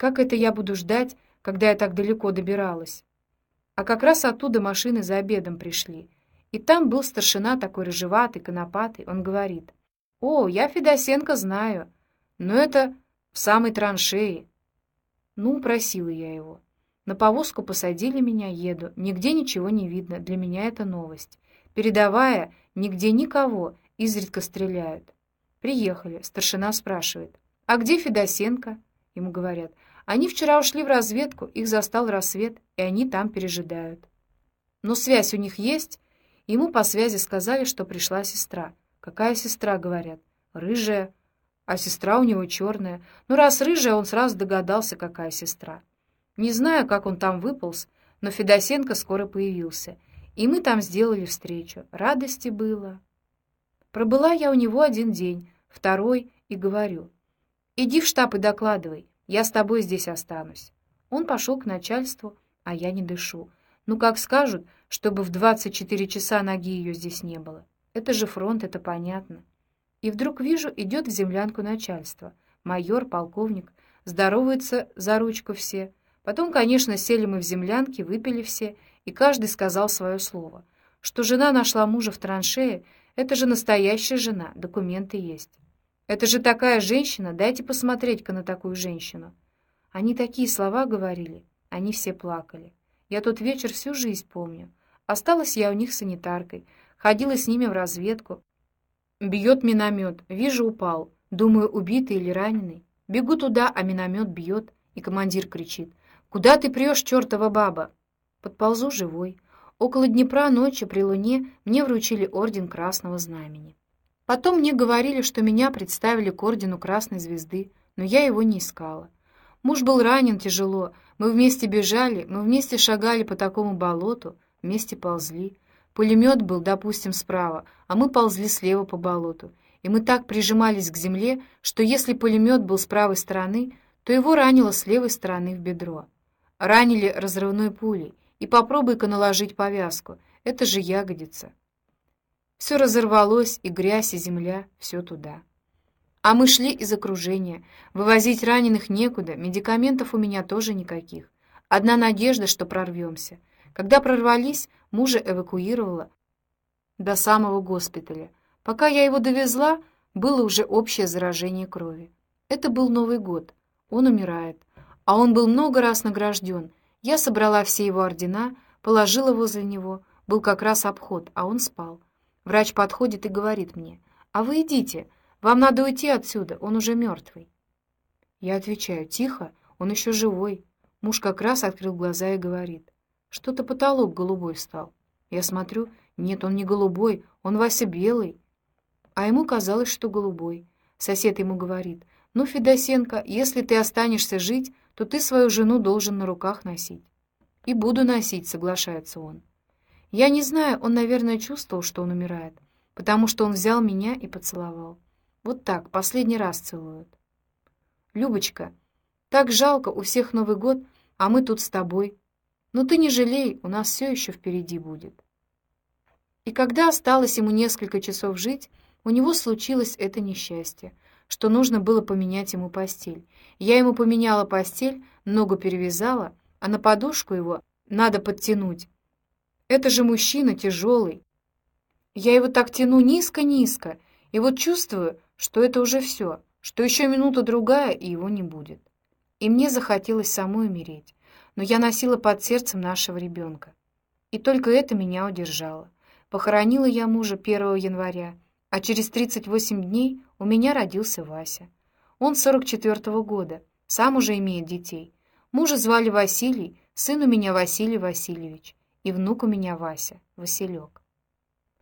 Как это я буду ждать, когда я так далеко добиралась? А как раз оттуда машины за обедом пришли. И там был старшина такой рыжеватый, конопатый. Он говорит, «О, я Федосенко знаю, но это в самой траншеи». Ну, просила я его. На повозку посадили меня, еду. Нигде ничего не видно. Для меня это новость. Передавая, нигде никого, изредка стреляют. Приехали. Старшина спрашивает, «А где Федосенко?» Ему говорят, «Они вчера ушли в разведку, их застал рассвет, и они там пережидают». Но связь у них есть? Ему по связи сказали, что пришла сестра. «Какая сестра?» — говорят. «Рыжая». А сестра у него черная. Ну, раз рыжая, он сразу догадался, какая сестра. Не знаю, как он там выполз, но Федосенко скоро появился. И мы там сделали встречу. Радости было. Пробыла я у него один день, второй, и говорю, «Иди в штаб и докладывай, я с тобой здесь останусь». Он пошел к начальству, а я не дышу. Ну, как скажут, чтобы в 24 часа ноги ее здесь не было. Это же фронт, это понятно. И вдруг вижу, идет в землянку начальство. Майор, полковник, здороваются за ручку все. Потом, конечно, сели мы в землянке, выпили все, и каждый сказал свое слово. Что жена нашла мужа в траншее, это же настоящая жена, документы есть. Это же такая женщина, дайте посмотреть-ка на такую женщину. Они такие слова говорили, они все плакали. Я тот вечер всю жизнь помню. Осталась я у них санитаркой, ходила с ними в разведку. Бьет миномет, вижу, упал. Думаю, убитый или раненый. Бегу туда, а миномет бьет, и командир кричит. «Куда ты прешь, чертова баба?» Подползу живой. Около Днепра ночью при луне мне вручили орден Красного Знамени. Потом мне говорили, что меня представили к ордену Красной Звезды, но я его не искала. Муж был ранен тяжело, мы вместе бежали, мы вместе шагали по такому болоту, вместе ползли. Пулемет был, допустим, справа, а мы ползли слева по болоту. И мы так прижимались к земле, что если пулемет был с правой стороны, то его ранило с левой стороны в бедро. Ранили разрывной пулей, и попробуй-ка наложить повязку. Это же ягодица. Все разорвалось, и грязь, и земля, все туда. А мы шли из окружения. Вывозить раненых некуда, медикаментов у меня тоже никаких. Одна надежда, что прорвемся. Когда прорвались, мужа эвакуировала до самого госпиталя. Пока я его довезла, было уже общее заражение крови. Это был Новый год. Он умирает. А он был много раз награжден, я собрала все его ордена, положила возле него. Был как раз обход, а он спал. Врач подходит и говорит мне, «А вы идите, вам надо уйти отсюда, он уже мертвый». Я отвечаю, «Тихо, он еще живой». Муж как раз открыл глаза и говорит, «Что-то потолок голубой стал». Я смотрю, нет, он не голубой, он Вася белый. А ему казалось, что голубой. Сосед ему говорит, «Ну, Федосенко, если ты останешься жить, то ты свою жену должен на руках носить. И буду носить, соглашается он. Я не знаю, он, наверное, чувствовал, что он умирает, потому что он взял меня и поцеловал. Вот так, последний раз целуют. Любочка, так жалко, у всех Новый год, а мы тут с тобой. Но ты не жалей, у нас все еще впереди будет. И когда осталось ему несколько часов жить, у него случилось это несчастье — что нужно было поменять ему постель. Я ему поменяла постель, ногу перевязала, а на подушку его надо подтянуть. Это же мужчина тяжелый. Я его так тяну низко-низко, и вот чувствую, что это уже все, что еще минута-другая, и его не будет. И мне захотелось самой умереть, но я носила под сердцем нашего ребенка. И только это меня удержало. Похоронила я мужа 1 января, а через 38 дней у меня родился Вася. Он 44-го года, сам уже имеет детей. Мужа звали Василий, сын у меня Василий Васильевич, и внук у меня Вася, Василек.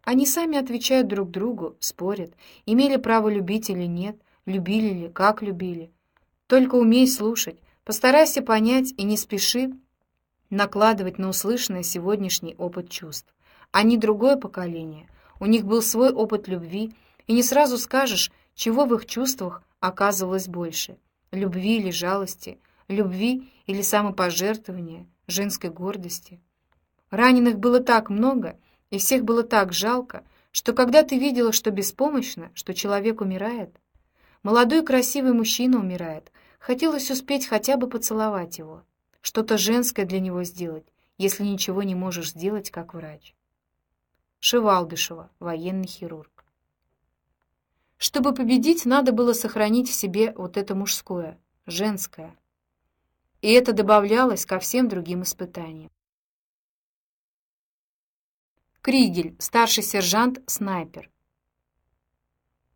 Они сами отвечают друг другу, спорят, имели право любить или нет, любили ли, как любили. Только умей слушать, постарайся понять и не спеши накладывать на услышанное сегодняшний опыт чувств. Они другое поколение — у них был свой опыт любви, и не сразу скажешь, чего в их чувствах оказывалось больше — любви или жалости, любви или самопожертвования, женской гордости. Раненых было так много, и всех было так жалко, что когда ты видела, что беспомощно, что человек умирает, молодой красивый мужчина умирает, Хотелось успеть хотя бы поцеловать его, что-то женское для него сделать, если ничего не можешь сделать как врач. Шевалдышева, военный хирург. Чтобы победить, надо было сохранить в себе вот это мужское, женское. И это добавлялось ко всем другим испытаниям. Кригель, старший сержант, снайпер.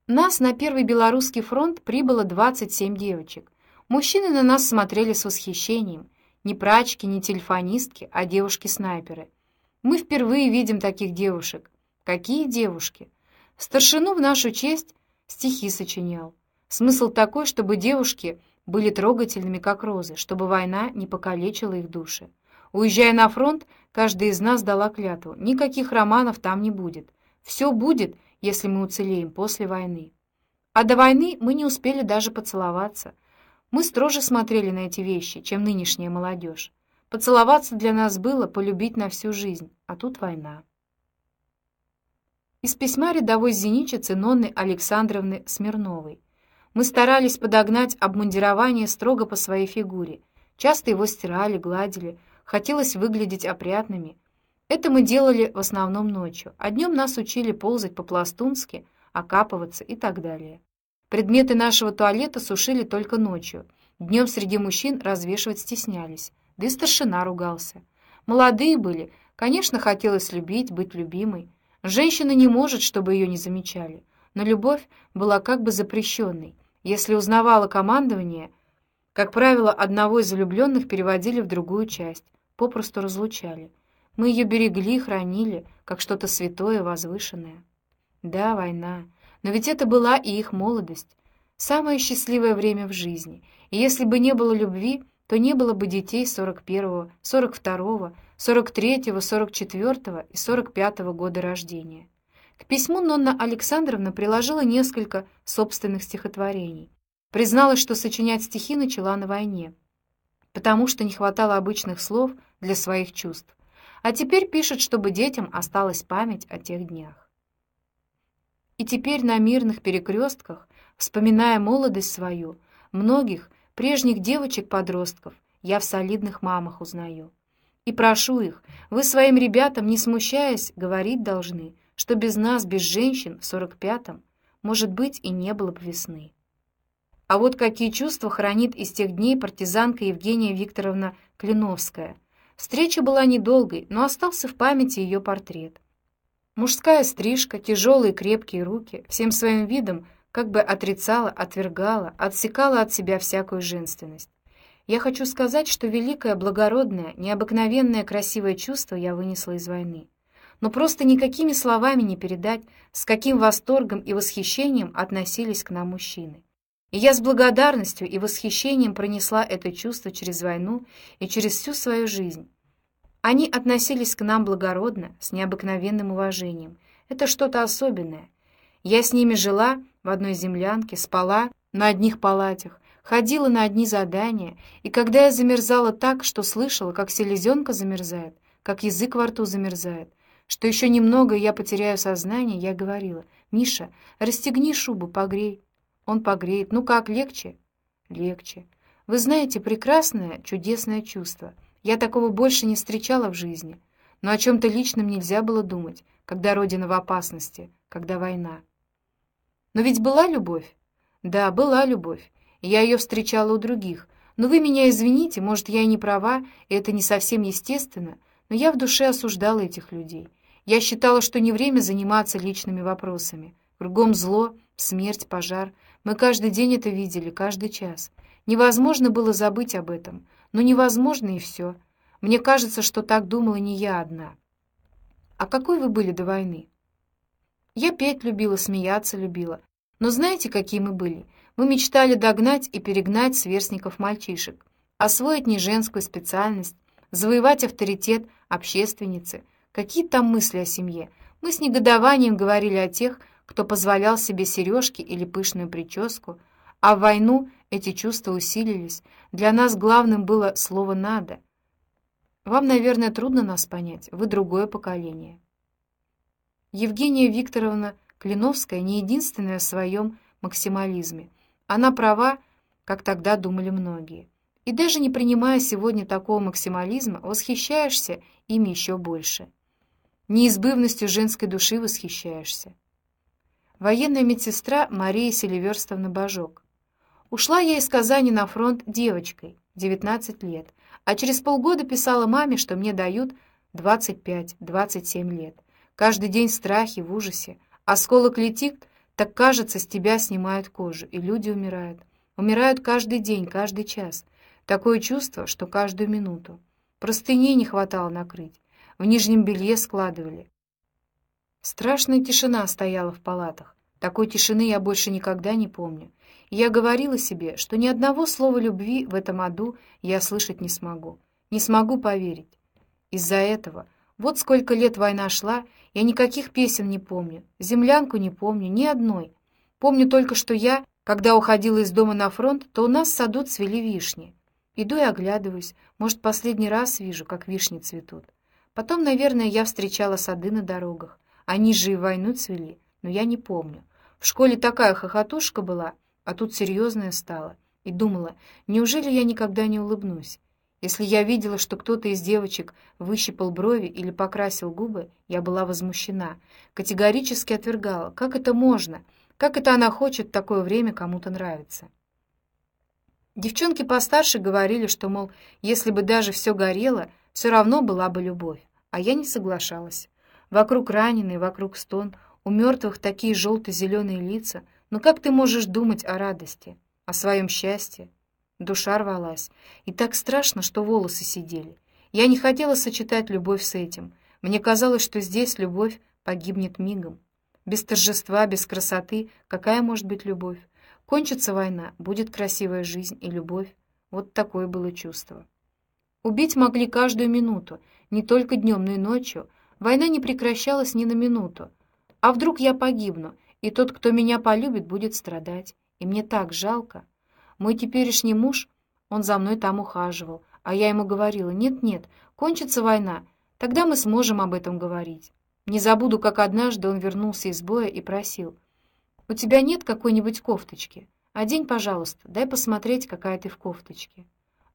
Нас на Первый Белорусский фронт прибыло 27 девочек. Мужчины на нас смотрели с восхищением. Не прачки, не телефонистки, а девушки-снайперы. Мы впервые видим таких девушек. Какие девушки? Старшину в нашу честь стихи сочинял. Смысл такой, чтобы девушки были трогательными, как розы, чтобы война не покалечила их души. Уезжая на фронт, каждый из нас дала клятву. Никаких романов там не будет. Все будет, если мы уцелеем после войны. А до войны мы не успели даже поцеловаться. Мы строже смотрели на эти вещи, чем нынешняя молодежь. Поцеловаться для нас было полюбить на всю жизнь, а тут война. Из письма рядовой зенитчицы Нонны Александровны Смирновой. Мы старались подогнать обмундирование строго по своей фигуре. Часто его стирали, гладили. Хотелось выглядеть опрятными. Это мы делали в основном ночью, а днем нас учили ползать по-пластунски, окапываться и так далее. Предметы нашего туалета сушили только ночью. Днем среди мужчин развешивать стеснялись. Да и старшина ругался. Молодые были, конечно, хотелось любить, быть любимой. Женщина не может, чтобы ее не замечали. Но любовь была как бы запрещенной. Если узнавала командование, как правило, одного из влюбленных переводили в другую часть, попросту разлучали. Мы ее берегли, хранили, как что-то святое, возвышенное. Да, война. Но ведь это была и их молодость, самое счастливое время в жизни. И если бы не было любви, то не было бы детей 41-го, 42-го, 43-го, 44-го и 45-го года рождения. К письму Нонна Александровна приложила несколько собственных стихотворений. Призналась, что сочинять стихи начала на войне, потому что не хватало обычных слов для своих чувств. А теперь пишет, чтобы детям осталась память о тех днях. И теперь на мирных перекрестках, вспоминая молодость свою, многих прежних девочек-подростков я в солидных мамах узнаю. И прошу их, вы своим ребятам, не смущаясь, говорить должны, что без нас, без женщин в сорок пятом, может быть, и не было бы весны. А вот какие чувства хранит из тех дней партизанка Евгения Викторовна Клиновская. Встреча была недолгой, но остался в памяти ее портрет. Мужская стрижка, тяжелые крепкие руки, всем своим видом как бы отрицала, отвергала, отсекала от себя всякую женственность. Я хочу сказать, что великое, благородное, необыкновенное красивое чувство я вынесла из войны. Но просто никакими словами не передать, с каким восторгом и восхищением относились к нам мужчины. И я с благодарностью и восхищением пронесла это чувство через войну и через всю свою жизнь. Они относились к нам благородно, с необыкновенным уважением. Это что-то особенное. Я с ними жила в одной землянке, спала на одних палатях, ходила на одни задания, и когда я замерзала так, что слышала, как селезенка замерзает, как язык во рту замерзает, что еще немного, и я потеряю сознание, я говорила, «Миша, расстегни шубу, погрей». Он погреет. «Ну как, легче?» «Легче». Вы знаете, прекрасное, чудесное чувство — я такого больше не встречала в жизни. Но о чем-то личном нельзя было думать, когда Родина в опасности, когда война. Но ведь была любовь? Да, была любовь. Я ее встречала у других. Но вы меня извините, может, я и не права, и это не совсем естественно, но я в душе осуждала этих людей. Я считала, что не время заниматься личными вопросами. Кругом зло, смерть, пожар. Мы каждый день это видели, каждый час. Невозможно было забыть об этом. Но невозможно и все. Мне кажется, что так думала не я одна. А какой вы были до войны? Я петь любила, смеяться любила. Но знаете, какие мы были? Мы мечтали догнать и перегнать сверстников мальчишек, освоить не женскую специальность, завоевать авторитет общественницы. Какие там мысли о семье? Мы с негодованием говорили о тех, кто позволял себе сережки или пышную прическу, а в войну эти чувства усилились. Для нас главным было слово «надо». Вам, наверное, трудно нас понять. Вы другое поколение. Евгения Викторовна Клиновская не единственная в своем максимализме. Она права, как тогда думали многие. И даже не принимая сегодня такого максимализма, восхищаешься ими еще больше. Неизбывностью женской души восхищаешься. Военная медсестра Мария Селиверстовна Бажок. Ушла я из Казани на фронт девочкой, 19 лет, а через полгода писала маме, что мне дают 25-27 лет. Каждый день в страхе, в ужасе. Осколок летит, так кажется, с тебя снимают кожу, и люди умирают. Умирают каждый день, каждый час. Такое чувство, что каждую минуту. Простыней не хватало накрыть. В нижнем белье складывали. Страшная тишина стояла в палатах. Такой тишины я больше никогда не помню. Я говорила себе, что ни одного слова любви в этом аду я слышать не смогу. Не смогу поверить. Из-за этого вот сколько лет война шла, я никаких песен не помню, землянку не помню, ни одной. Помню только, что я, когда уходила из дома на фронт, то у нас в саду цвели вишни. Иду и оглядываюсь, может, последний раз вижу, как вишни цветут. Потом, наверное, я встречала сады на дорогах. Они же и войну цвели, но я не помню. В школе такая хохотушка была, а тут серьезная стала. И думала, неужели я никогда не улыбнусь? Если я видела, что кто-то из девочек выщипал брови или покрасил губы, я была возмущена, категорически отвергала. Как это можно? Как это она хочет в такое время кому-то нравиться? Девчонки постарше говорили, что, мол, если бы даже все горело, все равно была бы любовь. А я не соглашалась. Вокруг раненые, вокруг стон, у мертвых такие желто-зеленые лица. Но как ты можешь думать о радости, о своем счастье? Душа рвалась. И так страшно, что волосы сидели. Я не хотела сочетать любовь с этим. Мне казалось, что здесь любовь погибнет мигом. Без торжества, без красоты какая может быть любовь? Кончится война, будет красивая жизнь и любовь. Вот такое было чувство. Убить могли каждую минуту, не только днем, но и ночью. Война не прекращалась ни на минуту. А вдруг я погибну, и тот, кто меня полюбит, будет страдать. И мне так жалко. Мой теперешний муж, он за мной там ухаживал, а я ему говорила, нет-нет, кончится война, тогда мы сможем об этом говорить. Не забуду, как однажды он вернулся из боя и просил, «У тебя нет какой-нибудь кофточки? Одень, пожалуйста, дай посмотреть, какая ты в кофточке».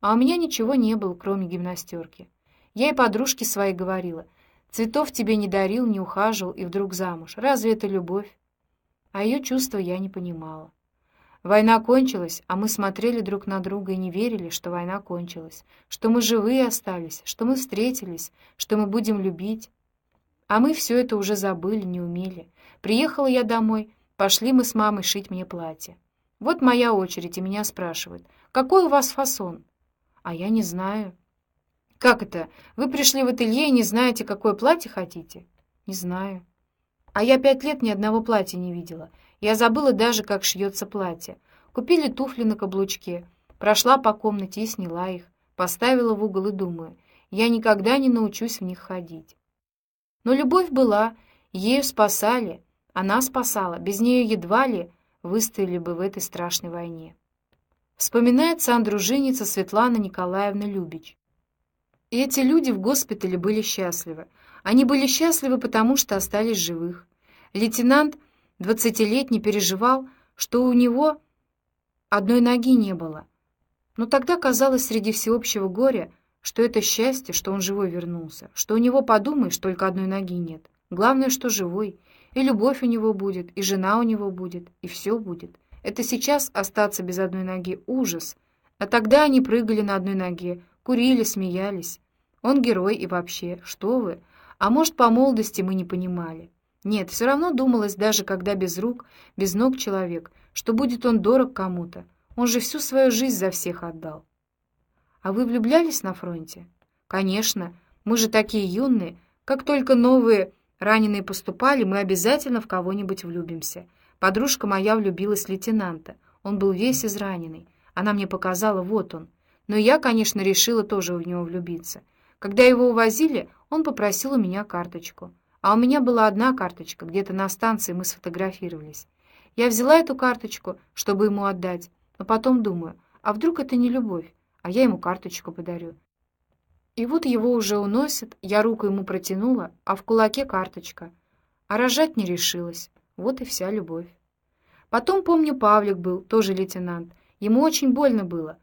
А у меня ничего не было, кроме гимнастерки. Я и подружке своей говорила, цветов тебе не дарил, не ухаживал, и вдруг замуж. Разве это любовь? А ее чувства я не понимала. Война кончилась, а мы смотрели друг на друга и не верили, что война кончилась, что мы живые остались, что мы встретились, что мы будем любить. А мы все это уже забыли, не умели. Приехала я домой, Пошли мы с мамой шить мне платье. Вот моя очередь, и меня спрашивают, какой у вас фасон? А я не знаю. Как это? Вы пришли в ателье и не знаете, какое платье хотите? Не знаю. А я пять лет ни одного платья не видела. Я забыла даже, как шьется платье. Купили туфли на каблучке. Прошла по комнате и сняла их. Поставила в угол и думаю, я никогда не научусь в них ходить. Но любовь была, ею спасали, она спасала, без нее едва ли выстояли бы в этой страшной войне. Вспоминает сандруженица Светлана Николаевна Любич. И эти люди в госпитале были счастливы. Они были счастливы, потому что остались живых. Лейтенант, двадцатилетний, переживал, что у него одной ноги не было. Но тогда казалось среди всеобщего горя, что это счастье, что он живой вернулся, что у него, подумаешь, только одной ноги нет. Главное, что живой, и любовь у него будет, и жена у него будет, и все будет. Это сейчас остаться без одной ноги — ужас. А тогда они прыгали на одной ноге, курили, смеялись. Он герой и вообще, что вы? А может, по молодости мы не понимали. Нет, все равно думалось, даже когда без рук, без ног человек, что будет он дорог кому-то. Он же всю свою жизнь за всех отдал. А вы влюблялись на фронте? Конечно, мы же такие юные, как только новые Раненые поступали, мы обязательно в кого-нибудь влюбимся. Подружка моя влюбилась в лейтенанта. Он был весь израненный. Она мне показала, вот он. Но я, конечно, решила тоже в него влюбиться. Когда его увозили, он попросил у меня карточку. А у меня была одна карточка, где-то на станции мы сфотографировались. Я взяла эту карточку, чтобы ему отдать, но потом думаю, а вдруг это не любовь, а я ему карточку подарю. И вот его уже уносят, я руку ему протянула, а в кулаке карточка. А рожать не решилась. Вот и вся любовь. Потом, помню, Павлик был, тоже лейтенант. Ему очень больно было.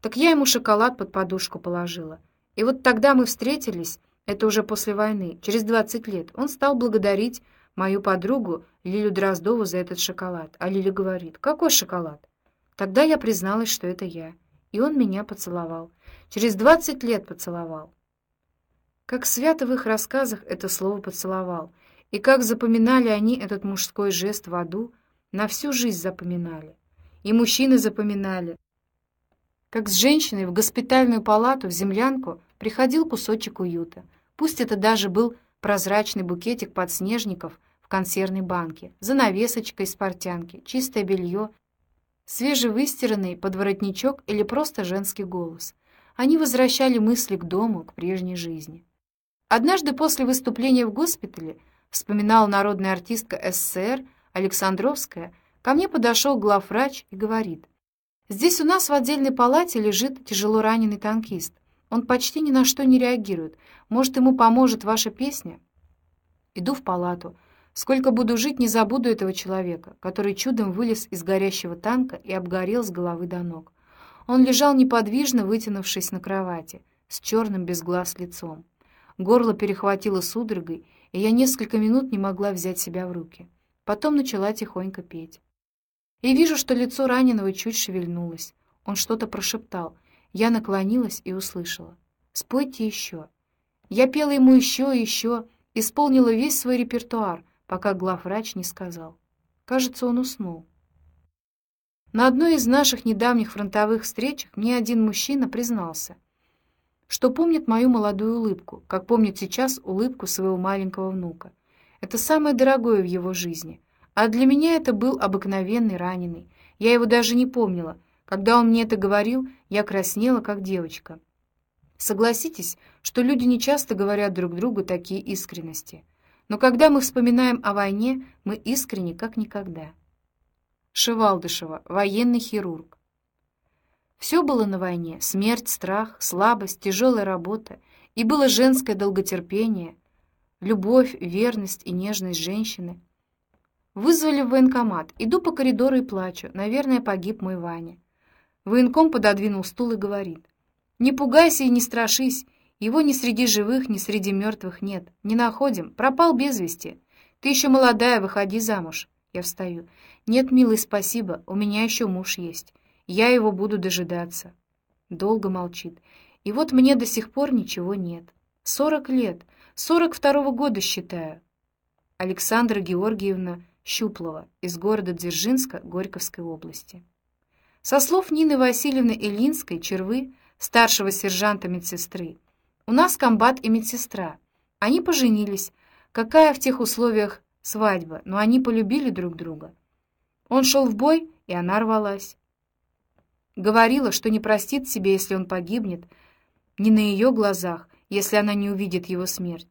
Так я ему шоколад под подушку положила. И вот тогда мы встретились, это уже после войны, через 20 лет. Он стал благодарить мою подругу Лилю Дроздову за этот шоколад. А Лиля говорит, какой шоколад? Тогда я призналась, что это я. И он меня поцеловал. Через 20 лет поцеловал. Как свято в их рассказах это слово «поцеловал», и как запоминали они этот мужской жест в аду, на всю жизнь запоминали. И мужчины запоминали. Как с женщиной в госпитальную палату, в землянку, приходил кусочек уюта. Пусть это даже был прозрачный букетик подснежников в консервной банке, занавесочка из портянки, чистое белье, свежевыстиранный подворотничок или просто женский голос. Они возвращали мысли к дому, к прежней жизни. Однажды после выступления в госпитале, вспоминала народная артистка СССР Александровская, ко мне подошел главврач и говорит, «Здесь у нас в отдельной палате лежит тяжело раненый танкист. Он почти ни на что не реагирует. Может, ему поможет ваша песня?» Иду в палату. Сколько буду жить, не забуду этого человека, который чудом вылез из горящего танка и обгорел с головы до ног. Он лежал неподвижно, вытянувшись на кровати, с черным без глаз лицом. Горло перехватило судорогой, и я несколько минут не могла взять себя в руки. Потом начала тихонько петь. И вижу, что лицо раненого чуть шевельнулось. Он что-то прошептал. Я наклонилась и услышала. «Спойте еще». Я пела ему еще и еще, исполнила весь свой репертуар, пока главврач не сказал. Кажется, он уснул. На одной из наших недавних фронтовых встреч мне один мужчина признался, что помнит мою молодую улыбку, как помнит сейчас улыбку своего маленького внука. Это самое дорогое в его жизни. А для меня это был обыкновенный раненый. Я его даже не помнила. Когда он мне это говорил, я краснела, как девочка. Согласитесь, что люди не часто говорят друг другу такие искренности. Но когда мы вспоминаем о войне, мы искренне, как никогда. Шевалдышева, военный хирург. Все было на войне — смерть, страх, слабость, тяжелая работа. И было женское долготерпение, любовь, верность и нежность женщины. Вызвали в военкомат. Иду по коридору и плачу. Наверное, погиб мой Ваня. Военком пододвинул стул и говорит. «Не пугайся и не страшись. Его ни среди живых, ни среди мертвых нет. Не находим. Пропал без вести. Ты еще молодая, выходи замуж». Я встаю. «Нет, милый, спасибо. У меня еще муж есть. Я его буду дожидаться». Долго молчит. И вот мне до сих пор ничего нет. Сорок лет. Сорок второго года считаю. Александра Георгиевна Щуплова из города Дзержинска Горьковской области. Со слов Нины Васильевны Илинской, Червы, старшего сержанта медсестры, у нас комбат и медсестра. Они поженились. Какая в тех условиях свадьба, но они полюбили друг друга. Он шел в бой, и она рвалась. Говорила, что не простит себе, если он погибнет, не на ее глазах, если она не увидит его смерть.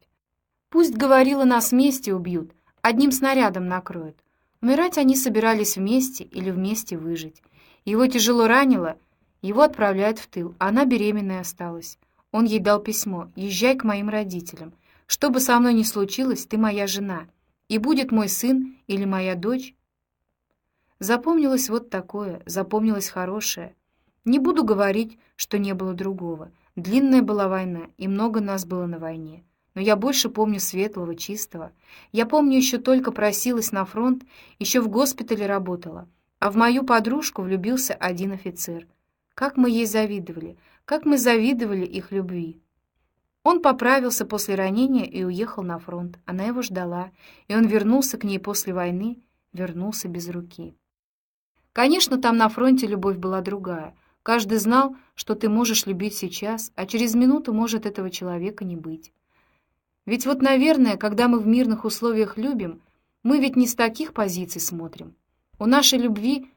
Пусть, говорила, нас вместе убьют, одним снарядом накроют. Умирать они собирались вместе или вместе выжить. Его тяжело ранило, его отправляют в тыл, а она беременная осталась. Он ей дал письмо «Езжай к моим родителям. Что бы со мной ни случилось, ты моя жена. И будет мой сын или моя дочь». Запомнилось вот такое, запомнилось хорошее. Не буду говорить, что не было другого. Длинная была война, и много нас было на войне. Но я больше помню светлого, чистого. Я помню, еще только просилась на фронт, еще в госпитале работала. А в мою подружку влюбился один офицер. Как мы ей завидовали, как мы завидовали их любви. Он поправился после ранения и уехал на фронт. Она его ждала, и он вернулся к ней после войны, вернулся без руки. Конечно, там на фронте любовь была другая. Каждый знал, что ты можешь любить сейчас, а через минуту может этого человека не быть. Ведь вот, наверное, когда мы в мирных условиях любим, мы ведь не с таких позиций смотрим. У нашей любви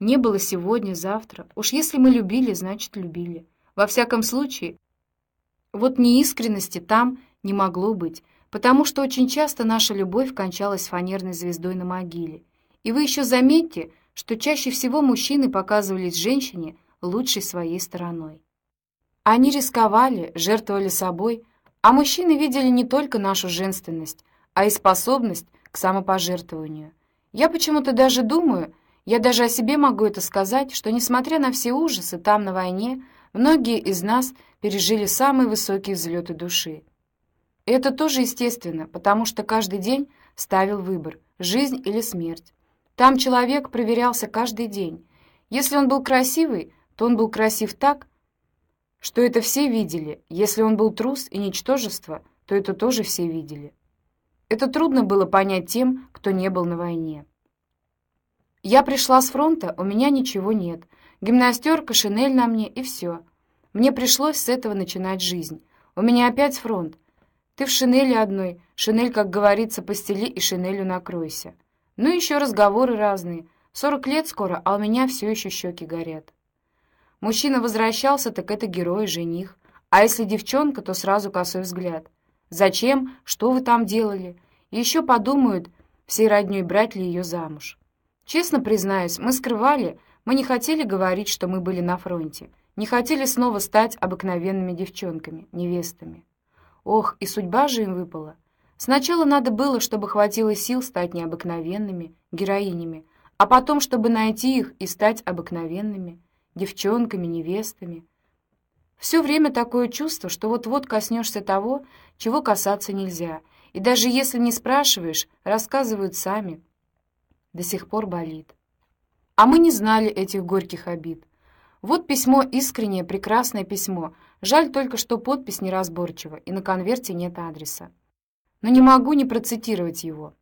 не было сегодня, завтра. Уж если мы любили, значит, любили. Во всяком случае, вот неискренности там не могло быть, потому что очень часто наша любовь кончалась фанерной звездой на могиле. И вы еще заметьте, что чаще всего мужчины показывались женщине лучшей своей стороной. Они рисковали, жертвовали собой, а мужчины видели не только нашу женственность, а и способность к самопожертвованию. Я почему-то даже думаю, Я даже о себе могу это сказать, что, несмотря на все ужасы там, на войне, многие из нас пережили самые высокие взлеты души. И это тоже естественно, потому что каждый день ставил выбор — жизнь или смерть. Там человек проверялся каждый день. Если он был красивый, то он был красив так, что это все видели. Если он был трус и ничтожество, то это тоже все видели. Это трудно было понять тем, кто не был на войне. Я пришла с фронта, у меня ничего нет. Гимнастерка, шинель на мне и все. Мне пришлось с этого начинать жизнь. У меня опять фронт. Ты в шинели одной. Шинель, как говорится, постели и шинелью накройся. Ну еще разговоры разные. Сорок лет скоро, а у меня все еще щеки горят. Мужчина возвращался, так это герой, жених. А если девчонка, то сразу косой взгляд. Зачем? Что вы там делали? И еще подумают, всей родней брать ли ее замуж. Честно признаюсь, мы скрывали, мы не хотели говорить, что мы были на фронте. Не хотели снова стать обыкновенными девчонками, невестами. Ох, и судьба же им выпала. Сначала надо было, чтобы хватило сил стать необыкновенными, героинями, а потом, чтобы найти их и стать обыкновенными, девчонками, невестами. Все время такое чувство, что вот-вот коснешься того, чего касаться нельзя, и даже если не спрашиваешь, рассказывают сами. До сих пор болит. А мы не знали этих горьких обид. Вот письмо искреннее, прекрасное письмо. Жаль только, что подпись неразборчива, и на конверте нет адреса. Но не могу не процитировать его.